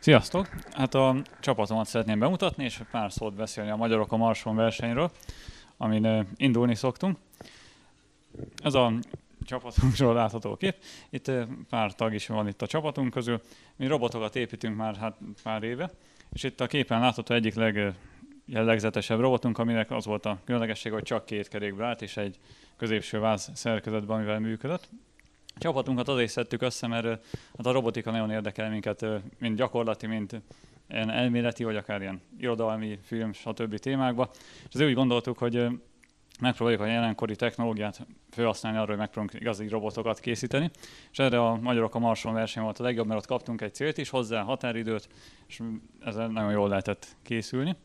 Sziasztok! Hát a csapatomat szeretném bemutatni, és pár szót beszélni a Magyarok a Marson versenyről, amin indulni szoktunk. Ez a csapatunkról látható kép. Itt pár tag is van itt a csapatunk közül. Mi robotokat építünk már hát pár éve, és itt a képen látható egyik legjellegzetesebb robotunk, aminek az volt a különlegesség, hogy csak két kerékből állt, és egy középső váz szerkezetben, amivel működött. Csapatunkat azért szedtük össze, mert hát a robotika nagyon érdekel minket, mind gyakorlati, mint ilyen elméleti, vagy akár ilyen irodalmi, film, stb. témákba. És azért úgy gondoltuk, hogy megpróbáljuk a jelenkori technológiát felhasználni arra, hogy megpróbálunk igazi robotokat készíteni. És erre a Magyarok a Marson verseny volt a legjobb, mert ott kaptunk egy célt is hozzá, határidőt, és ezzel nagyon jól lehetett készülni.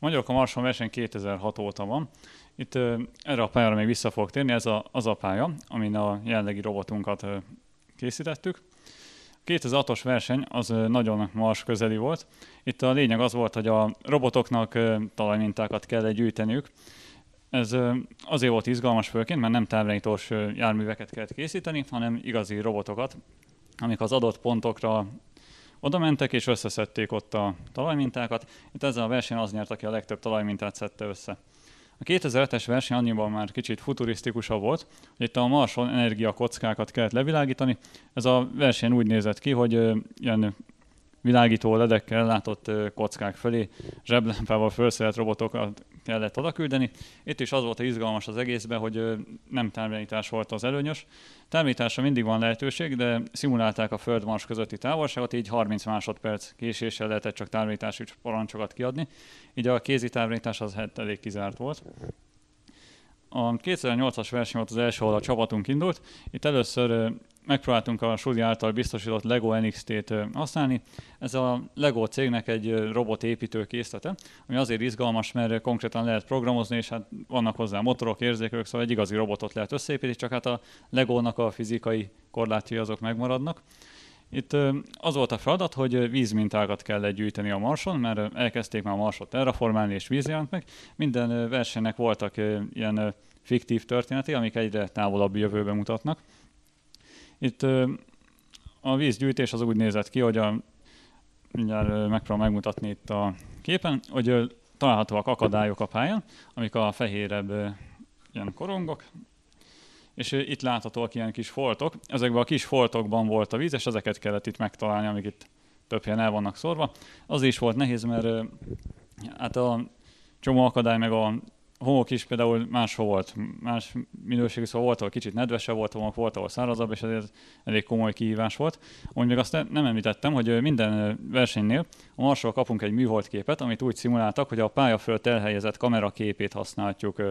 A Magyarok a Marson verseny 2006 óta van. Itt erre a pályára még vissza fogok térni, ez a, az a pálya, amin a jelenlegi robotunkat készítettük. 2006-os verseny az nagyon mars közeli volt. Itt a lényeg az volt, hogy a robotoknak talajmintákat kell gyűjteniük, ez azért volt izgalmas főként, mert nem távirányítós járműveket kellett készíteni, hanem igazi robotokat, amik az adott pontokra oda mentek és összeszedték ott a talajmintákat. Itt ezzel a versenyen az nyert, aki a legtöbb talajmintát szedte össze. A 2007-es verseny annyiban már kicsit futurisztikusabb volt, hogy itt a Marson energiakockákat kellett levilágítani. Ez a verseny úgy nézett ki, hogy ilyen világító ledekkel látott kockák fölé zseblámpával felszerelt robotokat kellett oda küldeni. Itt is az volt a izgalmas az egészben, hogy nem távirányítás volt az előnyös. Távirányításra mindig van lehetőség, de szimulálták a Föld-Mars közötti távolságot, így 30 másodperc késéssel lehetett csak távirányítási parancsokat kiadni. Így a kézi távirányítás az hát elég kizárt volt. A 2008-as verseny volt az első, ahol a csapatunk indult. Itt először megpróbáltunk a Sudi által biztosított Lego NXT-t használni. Ez a Lego cégnek egy robotépítő készlete, ami azért izgalmas, mert konkrétan lehet programozni, és hát vannak hozzá motorok, érzékelők, szóval egy igazi robotot lehet összeépíteni, csak hát a Lego-nak a fizikai korlátjai azok megmaradnak. Itt az volt a feladat, hogy vízmintákat kell gyűjteni a Marson, mert elkezdték már a Marsot terraformálni és víz jelent meg. Minden versenynek voltak ilyen fiktív történetei, amik egyre távolabb jövőbe mutatnak. Itt a vízgyűjtés az úgy nézett ki, hogy a, mindjárt megpróbálom megmutatni itt a képen, hogy találhatóak akadályok a pályán, amik a fehérebb ilyen korongok, és itt láthatóak ilyen kis foltok. Ezekben a kis foltokban volt a víz, és ezeket kellett itt megtalálni, amik itt több helyen el vannak szorva. Az is volt nehéz, mert hát a csomó akadály meg a homok is például máshol volt, más minőségű, szóval volt, ahol kicsit nedvesebb volt homok, volt, ahol szárazabb, és ez elég komoly kihívás volt. Úgy még azt nem említettem, hogy minden versenynél a Marsról kapunk egy műholdképet, amit úgy szimuláltak, hogy a pálya fölött elhelyezett kameraképét használjuk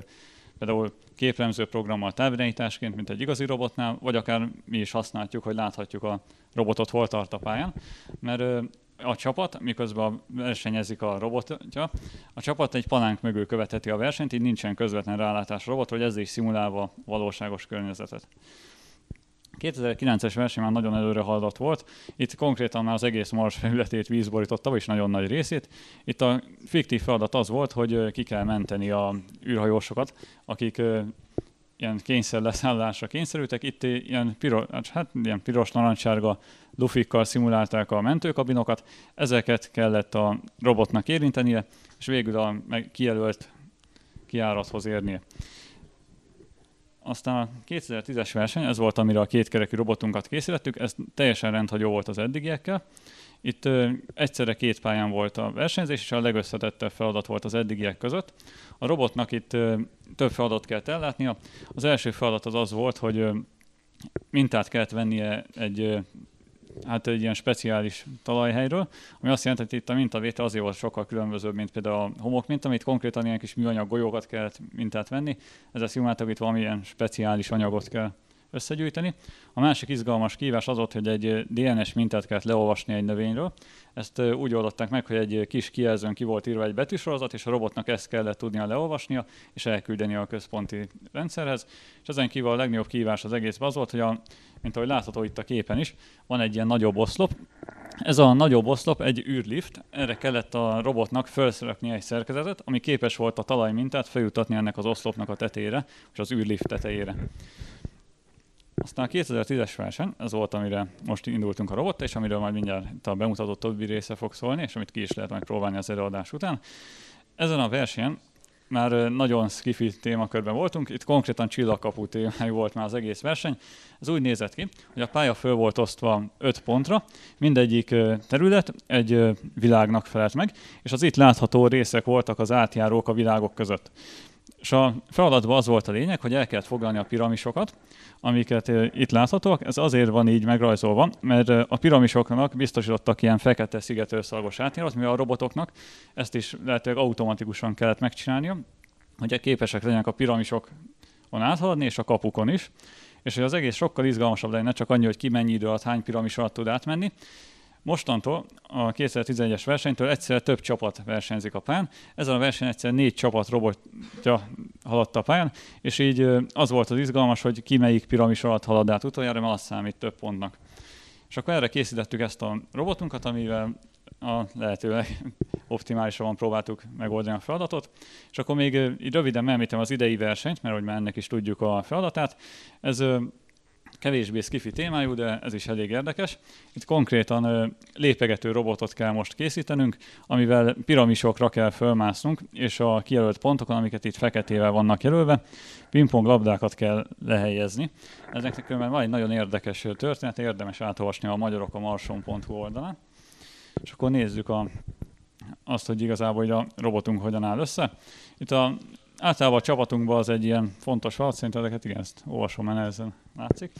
például képremző programmal távirányításként, mint egy igazi robotnál, vagy akár mi is használjuk, hogy láthatjuk a robotot hol tart a pályán, mert a csapat, miközben versenyezik a robotja, a csapat egy palánk mögül követheti a versenyt, így nincsen közvetlen rálátás a robot, hogy ezzel is szimulálva valóságos környezetet. 2009-es verseny már nagyon előre haladott volt. Itt konkrétan már az egész Mars felületét vízborította, és nagyon nagy részét. Itt a fiktív feladat az volt, hogy ki kell menteni a űrhajósokat, akik ilyen kényszer leszállásra kényszerültek. Itt ilyen, piro, hát ilyen piros narancsárga lufikkal szimulálták a mentőkabinokat, ezeket kellett a robotnak érintenie, és végül a meg kijelölt kiárathoz érnie. Aztán a 2010-es verseny, ez volt, amire a kétkerekű robotunkat készítettük, ez teljesen rendhagyó volt az eddigiekkel. Itt ö, egyszerre két pályán volt a versenyzés, és a legösszetettebb feladat volt az eddigiek között. A robotnak itt ö, több feladat kellett ellátnia. Az első feladat az az volt, hogy ö, mintát kellett vennie egy hát egy ilyen speciális talajhelyről, ami azt jelenti, hogy itt a mintavétel azért volt sokkal különbözőbb, mint például a homok mint amit konkrétan ilyen kis műanyag golyókat kellett mintát venni. Ez a szimuláltak itt valamilyen speciális anyagot kell összegyűjteni. A másik izgalmas kívás az volt, hogy egy DNS mintát kellett leolvasni egy növényről. Ezt úgy oldották meg, hogy egy kis kijelzőn ki volt írva egy betűsorozat, és a robotnak ezt kellett tudnia leolvasnia, és elküldeni a központi rendszerhez. És ezen kívül a legnagyobb kívás az egész az volt, hogy a, mint ahogy látható itt a képen is, van egy ilyen nagyobb oszlop. Ez a nagyobb oszlop egy űrlift, erre kellett a robotnak felszerekni egy szerkezetet, ami képes volt a talajmintát feljutatni ennek az oszlopnak a tetére, és az űrlift tetejére. Aztán a 2010-es verseny, ez volt, amire most indultunk a robot, és amiről majd mindjárt a bemutatott többi része fog szólni, és amit ki is lehet majd próbálni az előadás után. Ezen a versenyen már nagyon skifi témakörben voltunk, itt konkrétan csillagkapu témájú volt már az egész verseny. Ez úgy nézett ki, hogy a pálya föl volt osztva öt pontra, mindegyik terület egy világnak felelt meg, és az itt látható részek voltak az átjárók a világok között. És a feladatban az volt a lényeg, hogy el kellett foglalni a piramisokat, amiket itt láthatóak. Ez azért van így megrajzolva, mert a piramisoknak biztosítottak ilyen fekete szigetőszalagos átjárat, mivel a robotoknak ezt is lehetőleg automatikusan kellett megcsinálnia, hogy képesek legyenek a piramisokon áthaladni, és a kapukon is. És hogy az egész sokkal izgalmasabb lenne, csak annyi, hogy ki mennyi idő alatt hány piramis alatt tud átmenni, Mostantól a 2011-es versenytől egyszerre több csapat versenyzik a pályán. Ezen a verseny egyszer négy csapat robotja haladt a pályán, és így az volt az izgalmas, hogy ki melyik piramis alatt halad át utoljára, mert az számít több pontnak. És akkor erre készítettük ezt a robotunkat, amivel a lehetőleg optimálisabban próbáltuk megoldani a feladatot. És akkor még így röviden említem az idei versenyt, mert hogy már ennek is tudjuk a feladatát. Ez kevésbé skifi témájú, de ez is elég érdekes. Itt konkrétan lépegető robotot kell most készítenünk, amivel piramisokra kell fölmásznunk, és a kijelölt pontokon, amiket itt feketével vannak jelölve, pingpong labdákat kell lehelyezni. Ezeknek különben van egy nagyon érdekes történet, érdemes átolvasni a magyarok a marson.hu oldalán. És akkor nézzük a, azt, hogy igazából hogy a robotunk hogyan áll össze. Itt a általában a csapatunkban az egy ilyen fontos feladat, szerintem ezeket igen, ezt olvasom, mert ezen látszik,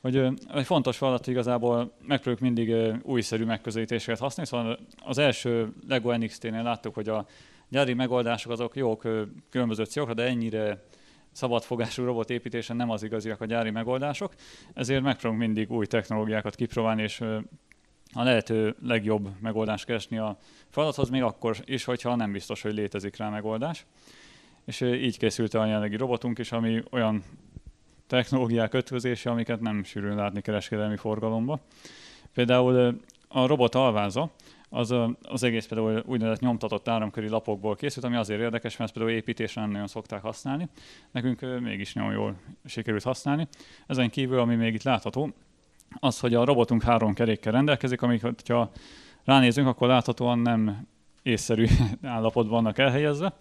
hogy egy fontos feladat igazából megpróbáljuk mindig újszerű megközelítéseket használni, szóval az első LEGO NXT-nél láttuk, hogy a gyári megoldások azok jók különböző célokra, de ennyire szabadfogású robotépítésen nem az igaziak a gyári megoldások, ezért megpróbálunk mindig új technológiákat kipróbálni, és a lehető legjobb megoldást keresni a feladathoz, még akkor is, hogyha nem biztos, hogy létezik rá megoldás és így készült a jelenlegi robotunk is, ami olyan technológiák ötvözése, amiket nem sűrűn látni kereskedelmi forgalomba. Például a robot alváza, az, az egész például úgynevezett nyomtatott áramköri lapokból készült, ami azért érdekes, mert ezt például építésre nem nagyon szokták használni. Nekünk mégis nagyon jól sikerült használni. Ezen kívül, ami még itt látható, az, hogy a robotunk három kerékkel rendelkezik, amiket, ha ránézünk, akkor láthatóan nem észszerű állapotban vannak elhelyezve.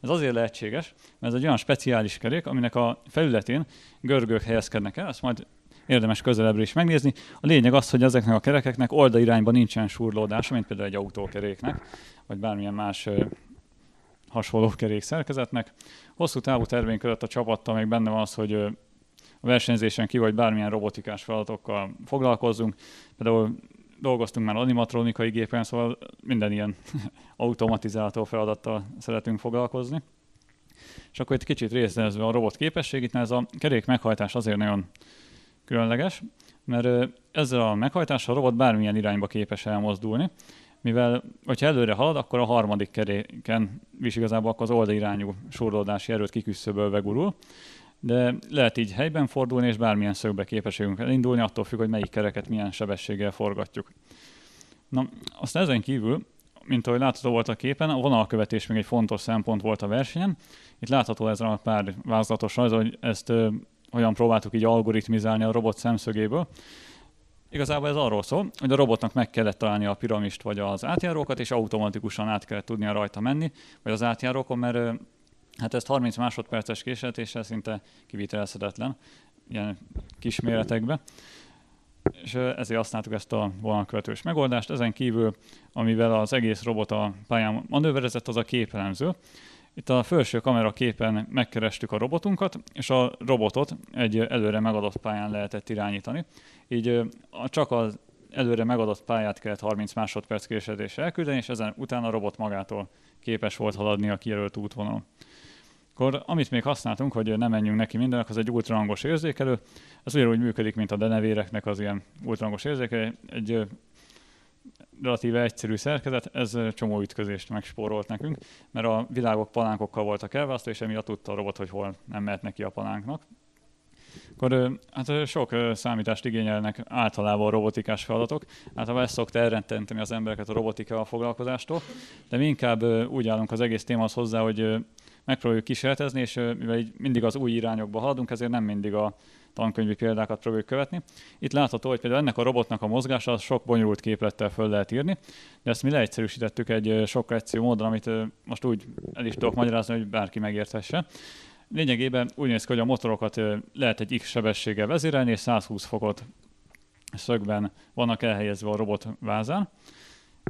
Ez azért lehetséges, mert ez egy olyan speciális kerék, aminek a felületén görgők helyezkednek el, ezt majd érdemes közelebbről is megnézni. A lényeg az, hogy ezeknek a kerekeknek oldalirányban nincsen súrlódása, mint például egy autókeréknek, vagy bármilyen más hasonló kerék szerkezetnek. Hosszú távú tervénk között a csapattal még benne van az, hogy a versenyzésen ki vagy bármilyen robotikás feladatokkal foglalkozzunk. Például dolgoztunk már animatronikai gépen, szóval minden ilyen automatizálható feladattal szeretünk foglalkozni. És akkor itt kicsit részletezve a robot képességét, mert ez a kerék meghajtás azért nagyon különleges, mert ezzel a meghajtással a robot bármilyen irányba képes elmozdulni, mivel, hogyha előre halad, akkor a harmadik keréken is igazából akkor az oldalirányú súrlódási erőt kiküszöbölve gurul, de lehet így helyben fordulni, és bármilyen szögbe képességünk elindulni, attól függ, hogy melyik kereket milyen sebességgel forgatjuk. Na, azt ezen kívül, mint ahogy látható volt a képen, a vonalkövetés még egy fontos szempont volt a versenyen. Itt látható ez a pár vázlatos rajz, hogy ezt ö, hogyan próbáltuk így algoritmizálni a robot szemszögéből. Igazából ez arról szól, hogy a robotnak meg kellett találni a piramist vagy az átjárókat, és automatikusan át kellett tudnia rajta menni, vagy az átjárókon, mert Hát ezt 30 másodperces késletéssel szinte kivitelezhetetlen, ilyen kis méretekben. És ezért használtuk ezt a vonalkövetős megoldást. Ezen kívül, amivel az egész robot a pályán manőverezett, az a képelemző. Itt a felső kamera képen megkerestük a robotunkat, és a robotot egy előre megadott pályán lehetett irányítani. Így csak az előre megadott pályát kellett 30 másodperc késletéssel elküldeni, és ezen utána a robot magától képes volt haladni a kijelölt útvonalon. Akkor amit még használtunk, hogy nem menjünk neki mindennek, az egy ultrahangos érzékelő. Ez ugyanúgy működik, mint a denevéreknek az ilyen ultrahangos érzékelő. Egy relatíve egyszerű szerkezet, ez csomó ütközést megspórolt nekünk, mert a világok palánkokkal voltak elválasztva, és emiatt tudta a robot, hogy hol nem mehet neki a palánknak. Akkor hát sok számítást igényelnek általában robotikás feladatok. Általában ezt szokta elrententeni az embereket a robotikával foglalkozástól, de mi inkább úgy állunk az egész témához hozzá, hogy megpróbáljuk kísérletezni, és mivel így mindig az új irányokba haladunk, ezért nem mindig a tankönyvi példákat próbáljuk követni. Itt látható, hogy például ennek a robotnak a mozgása az sok bonyolult képlettel föl lehet írni, de ezt mi leegyszerűsítettük egy sokkal egyszerű módon, amit most úgy el is tudok magyarázni, hogy bárki megérthesse. Lényegében úgy néz ki, hogy a motorokat lehet egy X sebességgel vezérelni, és 120 fokot szögben vannak elhelyezve a robot vázán,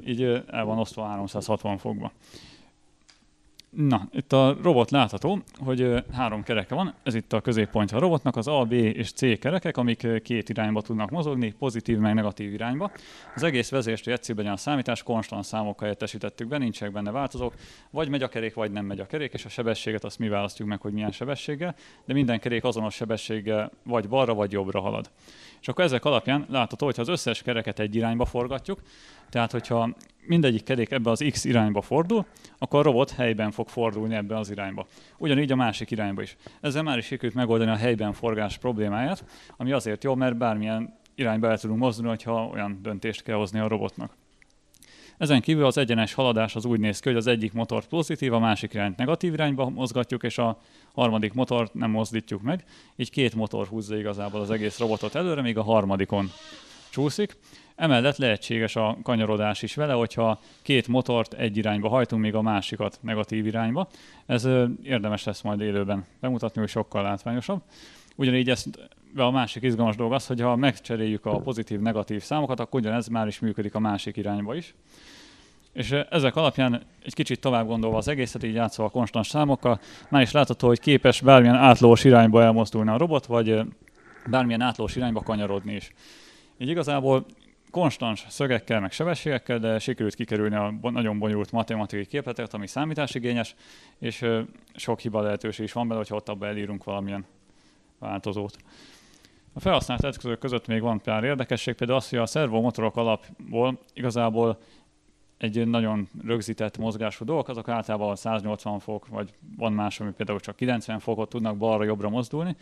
így el van osztva 360 fokba. Na, itt a robot látható, hogy három kereke van, ez itt a középpontja a robotnak, az A, B és C kerekek, amik két irányba tudnak mozogni, pozitív meg negatív irányba. Az egész vezérstő egyszerűen a számítás, konstant számokkal helyettesítettük be, nincsenek benne változók, vagy megy a kerék, vagy nem megy a kerék, és a sebességet azt mi választjuk meg, hogy milyen sebességgel, de minden kerék azonos sebességgel vagy balra, vagy jobbra halad. És akkor ezek alapján látható, hogy az összes kereket egy irányba forgatjuk, tehát hogyha mindegyik kerék ebbe az X irányba fordul, akkor a robot helyben fog fordulni ebbe az irányba. Ugyanígy a másik irányba is. Ezzel már is sikerült megoldani a helyben forgás problémáját, ami azért jó, mert bármilyen irányba el tudunk mozdulni, hogyha olyan döntést kell hozni a robotnak. Ezen kívül az egyenes haladás az úgy néz ki, hogy az egyik motort pozitív, a másik irányt negatív irányba mozgatjuk, és a harmadik motort nem mozdítjuk meg. Így két motor húzza igazából az egész robotot előre, míg a harmadikon csúszik. Emellett lehetséges a kanyarodás is vele, hogyha két motort egy irányba hajtunk, még a másikat negatív irányba. Ez érdemes lesz majd élőben bemutatni, hogy sokkal látványosabb. Ugyanígy ezt a másik izgalmas dolog az, hogy ha megcseréljük a pozitív-negatív számokat, akkor ugyanez már is működik a másik irányba is. És ezek alapján egy kicsit tovább gondolva az egészet, így játszva a konstans számokkal, már is látható, hogy képes bármilyen átlós irányba elmozdulni a robot, vagy bármilyen átlós irányba kanyarodni is. Így igazából konstans szögekkel, meg sebességekkel, de sikerült kikerülni a nagyon bonyolult matematikai képletet, ami számításigényes, és sok hiba lehetőség is van bele, hogyha ott abba elírunk valamilyen változót. A felhasznált eszközök között még van pár érdekesség, például az, hogy a szervomotorok alapból igazából egy nagyon rögzített mozgású dolgok, azok általában 180 fok, vagy van más, ami például csak 90 fokot tudnak balra-jobbra mozdulni,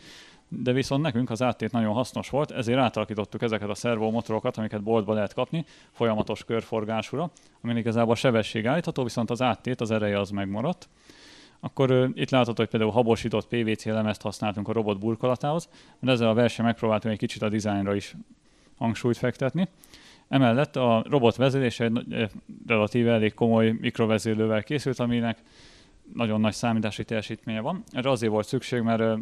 de viszont nekünk az áttét nagyon hasznos volt, ezért átalakítottuk ezeket a szervomotorokat, amiket boltba lehet kapni, folyamatos körforgásúra, ami igazából a sebesség állítható, viszont az áttét, az ereje az megmaradt. Akkor uh, itt látható, hogy például habosított PVC lemezt használtunk a robot burkolatához, mert ezzel a verseny megpróbáltunk egy kicsit a dizájnra is hangsúlyt fektetni. Emellett a robot vezélése egy relatíve elég komoly mikrovezérlővel készült, aminek nagyon nagy számítási teljesítménye van. Erre azért volt szükség, mert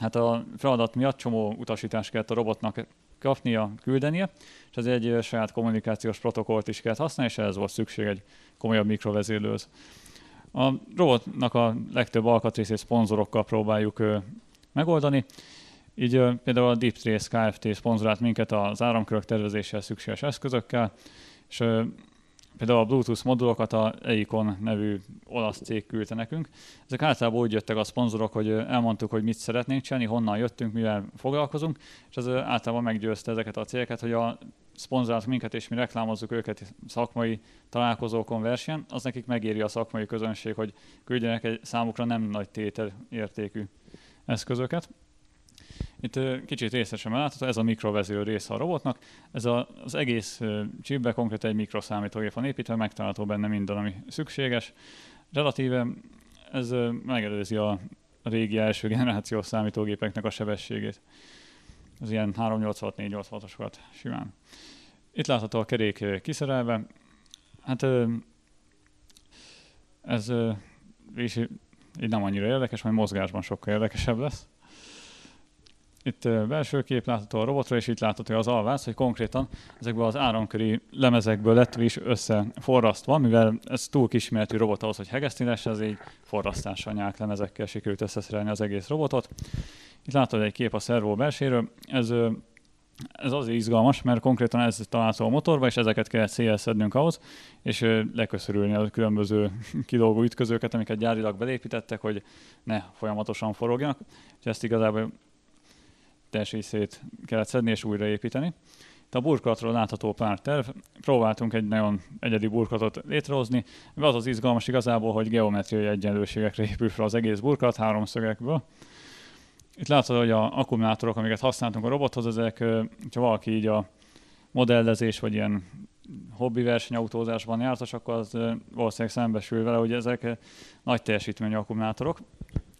hát a feladat miatt csomó utasítást kellett a robotnak kapnia, küldenie, és ez egy saját kommunikációs protokollt is kellett használni, és ehhez volt szükség egy komolyabb mikrovezérlőhöz. A robotnak a legtöbb alkatrészét szponzorokkal próbáljuk megoldani. Így például a Deep Trace Kft. szponzorált minket az áramkörök tervezéséhez szükséges eszközökkel, és például a Bluetooth modulokat a Eikon nevű olasz cég küldte nekünk. Ezek általában úgy jöttek a szponzorok, hogy elmondtuk, hogy mit szeretnénk csinálni, honnan jöttünk, mivel foglalkozunk, és ez általában meggyőzte ezeket a cégeket, hogy a szponzorált minket, és mi reklámozzuk őket szakmai találkozókon versenyen, az nekik megéri a szakmai közönség, hogy küldjenek egy számukra nem nagy tétel értékű eszközöket. Itt kicsit részesen látható, ez a mikrovezérő része a robotnak. Ez a, az egész chipbe konkrétan egy mikroszámítógép van építve, megtalálható benne minden, ami szükséges. Relatíve ez megelőzi a régi első generációs számítógépeknek a sebességét. Az ilyen 386-486-osokat simán. Itt látható a kerék kiszerelve. Hát ez is így nem annyira érdekes, majd mozgásban sokkal érdekesebb lesz. Itt belső kép látható a robotra, és itt látható az alvász, hogy konkrétan ezekből az áramköri lemezekből lett is összeforrasztva, mivel ez túl kisméretű robot ahhoz, hogy hegesztni lesz, az így forrasztással nyák lemezekkel sikerült összeszerelni az egész robotot. Itt látod egy kép a szervó belséről, ez ez azért izgalmas, mert konkrétan ez található a motorba, és ezeket kellett szélszednünk ahhoz, és leköszörülni a különböző kilógó ütközőket, amiket gyárilag belépítettek, hogy ne folyamatosan forogjanak. És ezt igazából teljes szét kellett szedni és újraépíteni. Itt a burkolatról látható pár terv. Próbáltunk egy nagyon egyedi burkolatot létrehozni. Az az izgalmas igazából, hogy geometriai egyenlőségekre épül fel az egész burkolat három szögekből. Itt látható, hogy a akkumulátorok, amiket használtunk a robothoz, ezek, ha valaki így a modellezés vagy ilyen hobbi versenyautózásban jártas, akkor az valószínűleg szembesül vele, hogy ezek nagy teljesítményű akkumulátorok.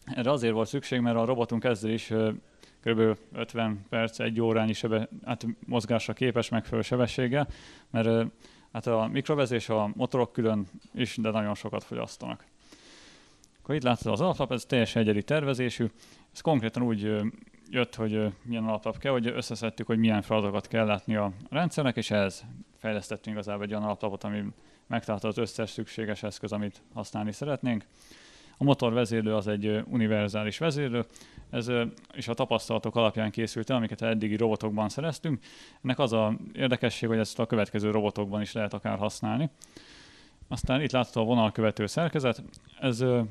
Erre azért volt szükség, mert a robotunk ezzel is kb. 50 perc, egy órányi sebe, hát mozgásra képes megfelelő sebességgel, mert hát a mikrovezés, a motorok külön is, de nagyon sokat fogyasztanak. Akkor itt látod az alaplap, ez teljesen egyedi tervezésű. Ez konkrétan úgy jött, hogy milyen alaplap kell, hogy összeszedtük, hogy milyen feladatokat kell látni a rendszernek, és ehhez fejlesztettünk igazából egy olyan alaplapot, ami megtalálta az összes szükséges eszköz, amit használni szeretnénk. A motor vezérlő az egy univerzális vezérlő, ez is a tapasztalatok alapján készült el, amiket eddigi robotokban szereztünk. Ennek az a érdekesség, hogy ezt a következő robotokban is lehet akár használni. Aztán itt látható a vonalkövető szerkezet. Ez a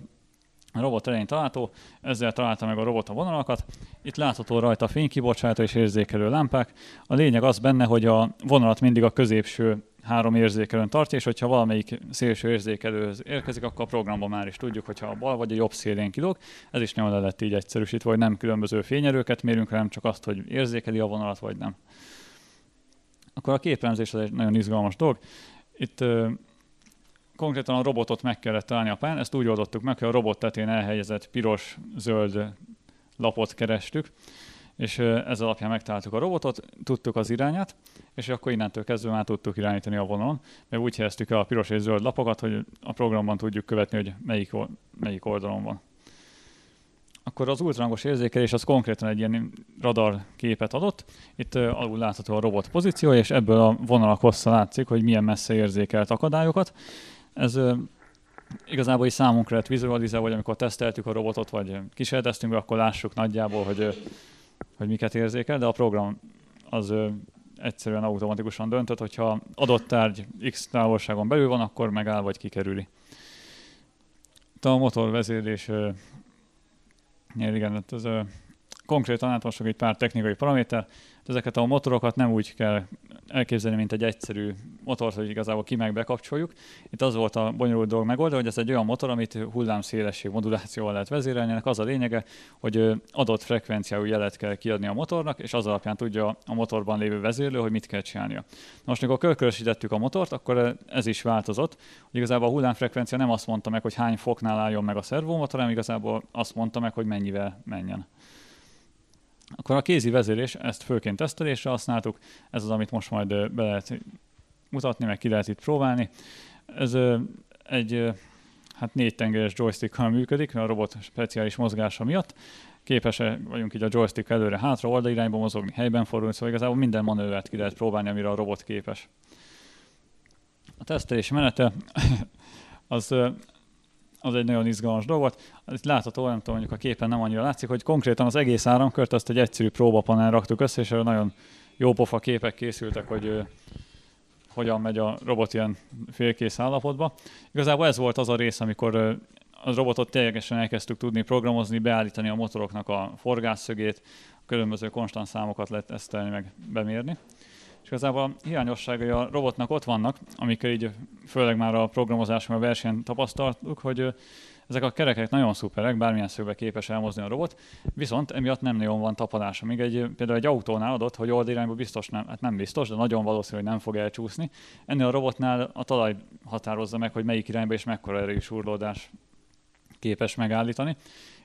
robot elején található, ezzel találta meg a robot a vonalakat. Itt látható rajta fénykibocsátó és érzékelő lámpák. A lényeg az benne, hogy a vonalat mindig a középső három érzékelőn tartja, és hogyha valamelyik szélső érzékelőhöz érkezik, akkor a programban már is tudjuk, hogyha a bal vagy a jobb szélén kilóg. Ez is le lett így egyszerűsítve, hogy nem különböző fényerőket mérünk, hanem csak azt, hogy érzékeli a vonalat, vagy nem. Akkor a képremzés az egy nagyon izgalmas dolog. Itt konkrétan a robotot meg kellett találni a pályán, ezt úgy oldottuk meg, hogy a robot tetén elhelyezett piros-zöld lapot kerestük, és ez alapján megtaláltuk a robotot, tudtuk az irányát, és akkor innentől kezdve már tudtuk irányítani a vonalon, mert úgy helyeztük el a piros és zöld lapokat, hogy a programban tudjuk követni, hogy melyik, melyik oldalon van. Akkor az ultrahangos érzékelés az konkrétan egy ilyen radar képet adott. Itt alul látható a robot pozíciója, és ebből a vonalak hossza látszik, hogy milyen messze érzékelt akadályokat. Ez igazából is számunkra lett vizualizálva, hogy amikor teszteltük a robotot, vagy kísérleteztünk, akkor lássuk nagyjából, hogy, hogy miket érzékel, de a program az egyszerűen automatikusan döntött, hogyha adott tárgy X távolságon belül van, akkor megáll vagy kikerüli. a motorvezérlés, igen, ez konkrétan átmosok egy pár technikai paraméter, ezeket a motorokat nem úgy kell elképzelni, mint egy egyszerű motort, hogy igazából ki meg bekapcsoljuk. Itt az volt a bonyolult dolog megoldva, hogy ez egy olyan motor, amit hullámszélesség modulációval lehet vezérelni. Ennek az a lényege, hogy adott frekvenciájú jelet kell kiadni a motornak, és az alapján tudja a motorban lévő vezérlő, hogy mit kell csinálnia. Most, amikor körkörösítettük a motort, akkor ez is változott, hogy igazából a hullámfrekvencia nem azt mondta meg, hogy hány foknál álljon meg a szervomotor, hanem igazából azt mondta meg, hogy mennyivel menjen. Akkor a kézi vezérés, ezt főként tesztelésre használtuk, ez az, amit most majd be lehet mutatni, meg ki lehet itt próbálni. Ez egy hát négy tengeres joystickkal működik, a robot speciális mozgása miatt. Képesek vagyunk így a joystick előre-hátra, oldalirányba mozogni, helyben fordulni, szóval igazából minden manővert ki lehet próbálni, amire a robot képes. A tesztelés menete az az egy nagyon izgalmas dolog volt. Itt látható, nem tudom, mondjuk a képen nem annyira látszik, hogy konkrétan az egész áramkört azt egy egyszerű próbapanel raktuk össze, és nagyon jó pofa képek készültek, hogy hogyan megy a robot ilyen félkész állapotba. Igazából ez volt az a rész, amikor a robotot teljesen elkezdtük tudni programozni, beállítani a motoroknak a forgásszögét, a különböző konstant számokat lehet tesztelni, meg bemérni. És igazából a hiányosságai a robotnak ott vannak, amikkel így főleg már a programozáson, a versenyen tapasztaltuk, hogy ezek a kerekek nagyon szuperek, bármilyen szögbe képes elmozdni a robot, viszont emiatt nem nagyon van tapadása. Még egy, például egy autónál adott, hogy oldalirányba biztos nem, hát nem biztos, de nagyon valószínű, hogy nem fog elcsúszni. Ennél a robotnál a talaj határozza meg, hogy melyik irányba és mekkora erejű surlódás képes megállítani.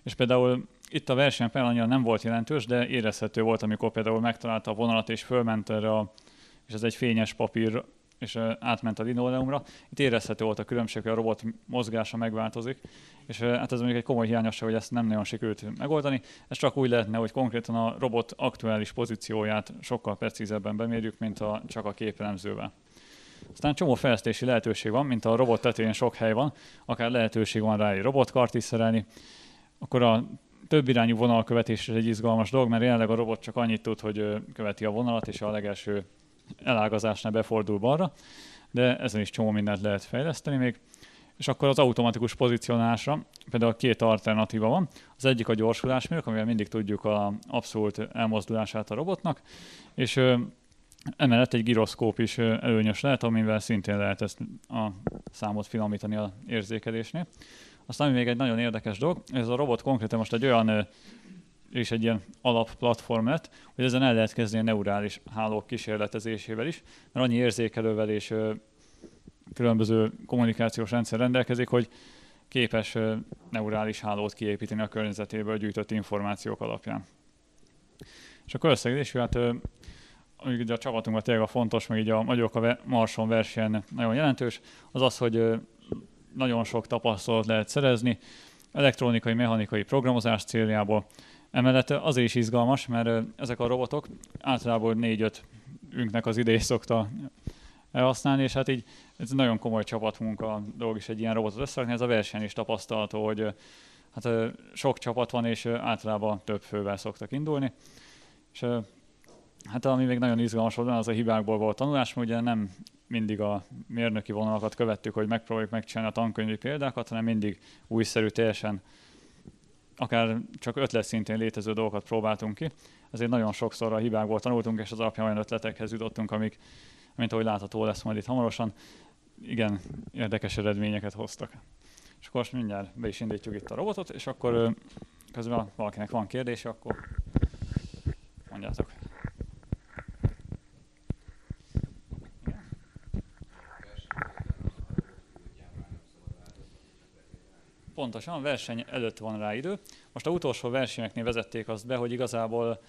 És például itt a versenypályán annyira nem volt jelentős, de érezhető volt, amikor például megtalálta a vonalat és fölment erre a és ez egy fényes papír, és átment a linoleumra. Itt érezhető volt a különbség, hogy a robot mozgása megváltozik, és hát ez mondjuk egy komoly hiányosság, hogy ezt nem nagyon sikerült megoldani. Ez csak úgy lehetne, hogy konkrétan a robot aktuális pozícióját sokkal precízebben bemérjük, mint a, csak a képelemzővel. Aztán csomó fejlesztési lehetőség van, mint a robot tetején sok hely van, akár lehetőség van rá egy robotkart is szerelni, akkor a több irányú vonalkövetés is egy izgalmas dolog, mert jelenleg a robot csak annyit tud, hogy követi a vonalat, és a legelső elágazásnál befordul balra, de ezen is csomó mindent lehet fejleszteni még. És akkor az automatikus pozícionálásra például két alternatíva van. Az egyik a gyorsulásmérők, amivel mindig tudjuk a abszolút elmozdulását a robotnak, és emellett egy gyroszkóp is előnyös lehet, amivel szintén lehet ezt a számot finomítani a érzékelésnél. Aztán ami még egy nagyon érdekes dolog, ez a robot konkrétan most egy olyan és egy ilyen alapplatform lett, hogy ezen el lehet kezdeni a neurális hálók kísérletezésével is, mert annyi érzékelővel és különböző kommunikációs rendszer rendelkezik, hogy képes neurális hálót kiépíteni a környezetéből gyűjtött információk alapján. És akkor összegzésül, hát amíg ugye a csapatunkban tényleg a fontos, meg így a magyarok a Marson versenyen nagyon jelentős, az az, hogy nagyon sok tapasztalat lehet szerezni elektronikai, mechanikai programozás céljából. Emellett azért is izgalmas, mert ezek a robotok általában 4-5 ünknek az idejét szokta elhasználni, és hát így ez nagyon komoly csapatmunka dolog is egy ilyen robotot összerakni, ez a verseny is tapasztalható, hogy hát sok csapat van, és általában több fővel szoktak indulni. És hát ami még nagyon izgalmas volt, az a hibákból volt tanulás, mert ugye nem mindig a mérnöki vonalakat követtük, hogy megpróbáljuk megcsinálni a tankönyvi példákat, hanem mindig újszerű, teljesen akár csak ötlet szintén létező dolgokat próbáltunk ki. Ezért nagyon sokszor a hibákból tanultunk, és az alapján olyan ötletekhez jutottunk, amik, mint ahogy látható lesz majd itt hamarosan, igen, érdekes eredményeket hoztak. És akkor most mindjárt be is indítjuk itt a robotot, és akkor közben valakinek van kérdése, akkor mondjátok. Pontosan, verseny előtt van rá idő. Most a utolsó versenyeknél vezették azt be, hogy igazából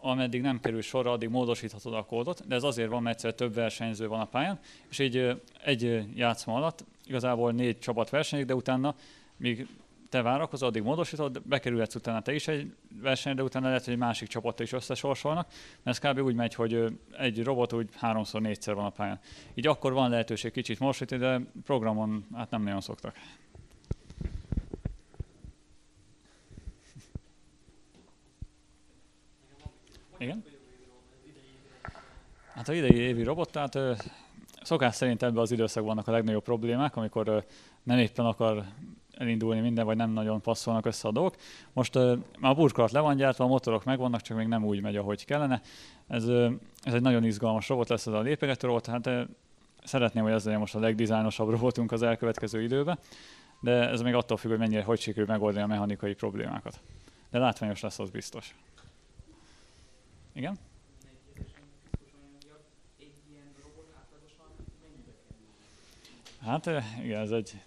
ameddig nem kerül sorra, addig módosíthatod a kódot, de ez azért van, mert egyszer több versenyző van a pályán, és így egy játszma alatt igazából négy csapat versenyik, de utána, míg te várakozol, addig módosítod, bekerülhetsz utána te is egy versenyre, de utána lehet, hogy egy másik csapat is összesorsolnak, mert ez kb. úgy megy, hogy egy robot úgy háromszor, négyszer van a pályán. Így akkor van lehetőség kicsit módosítani, de programon hát nem nagyon szoktak. Igen? Hát a idei évi robot, tehát szokás szerint ebben az időszakban vannak a legnagyobb problémák, amikor nem éppen akar elindulni minden, vagy nem nagyon passzolnak össze a dolgok. Most már a burkolat le van gyártva, a motorok megvannak, csak még nem úgy megy, ahogy kellene. Ez, ez egy nagyon izgalmas robot lesz ez a lépegető robot, hát szeretném, hogy ez legyen most a legdizájnosabb robotunk az elkövetkező időben, de ez még attól függ, hogy mennyire hogy sikerül megoldani a mechanikai problémákat. De látványos lesz, az biztos. Igen? Hát igen, ez egy,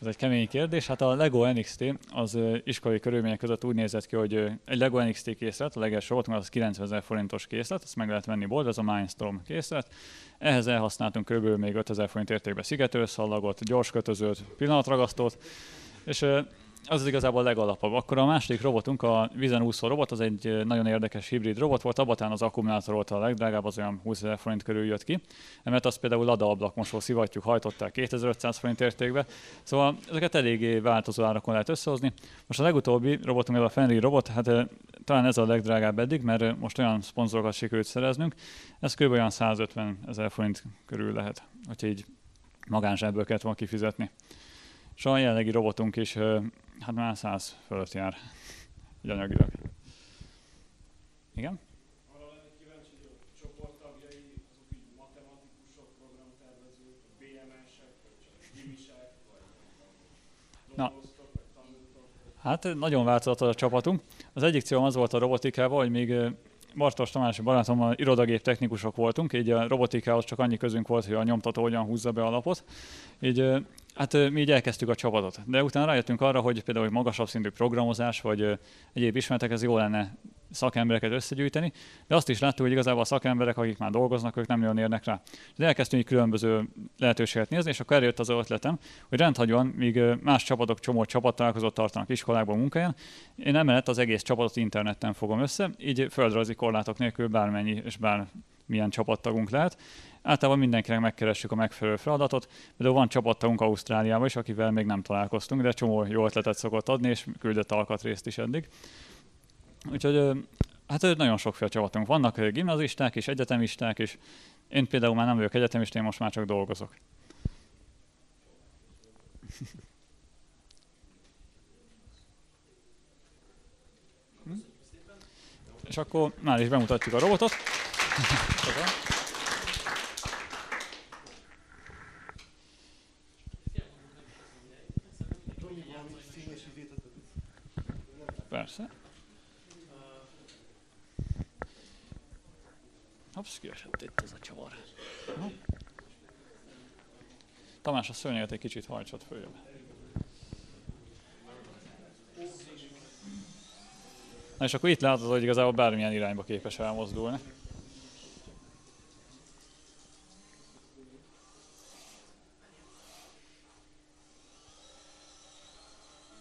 ez egy kemény kérdés. Hát a Lego NXT az iskolai körülmények között úgy nézett ki, hogy egy Lego NXT készlet, a legelső volt, az 90 ezer forintos készlet, ezt meg lehet venni bolt, ez a Mindstorm készlet. Ehhez elhasználtunk kb. még 5000 forint értékbe szigetőrszallagot, gyors kötözőt, pillanatragasztót, és az az igazából a legalapabb. Akkor a második robotunk, a vízen úszó robot, az egy nagyon érdekes hibrid robot volt, abatán az akkumulátor volt a legdrágább, az olyan 20 ezer forint körül jött ki. Mert azt például Lada ablakmosó szivattyúk hajtották 2500 forint értékbe. Szóval ezeket eléggé változó árakon lehet összehozni. Most a legutóbbi robotunk, ez a Fenry robot, hát talán ez a legdrágább eddig, mert most olyan szponzorokat sikerült szereznünk. Ez kb. olyan 150 ezer forint körül lehet, hogy így magánzsebből kellett volna kifizetni. És a jelenlegi robotunk is hát már száz fölött jár, egy anyagilag. Igen? Na, hát nagyon változott a csapatunk. Az egyik célom az volt a robotikával, hogy még Bartos Tamás barátommal irodagép technikusok voltunk, így a robotikához csak annyi közünk volt, hogy a nyomtató hogyan húzza be a lapot. Így Hát mi így elkezdtük a csapatot, de utána rájöttünk arra, hogy például magasabb szintű programozás, vagy egyéb ismeretek, ez jó lenne szakembereket összegyűjteni, de azt is láttuk, hogy igazából a szakemberek, akik már dolgoznak, ők nem nagyon érnek rá. De elkezdtünk így különböző lehetőséget nézni, és akkor eljött az ötletem, hogy rendhagyóan, míg más csapatok csomó csapattalálkozót tartanak iskolákban, munkáján, én emellett az egész csapatot interneten fogom össze, így földrajzi korlátok nélkül bármennyi és bármilyen csapattagunk lehet, Általában mindenkinek megkeressük a megfelelő feladatot. de van csapattagunk Ausztráliában is, akivel még nem találkoztunk, de csomó jó ötletet szokott adni, és küldött alkatrészt is eddig. Úgyhogy hát nagyon sokféle csapatunk. Vannak gimnazisták és egyetemisták is. Én például már nem vagyok egyetemista, én most már csak dolgozok. Hm? És akkor már is bemutatjuk a robotot. Persze. Hopsz, kiesett itt ez a csavar. No. Tamás, a szőnyeget egy kicsit hajtsad följebb. Na és akkor itt látod, hogy igazából bármilyen irányba képes elmozdulni.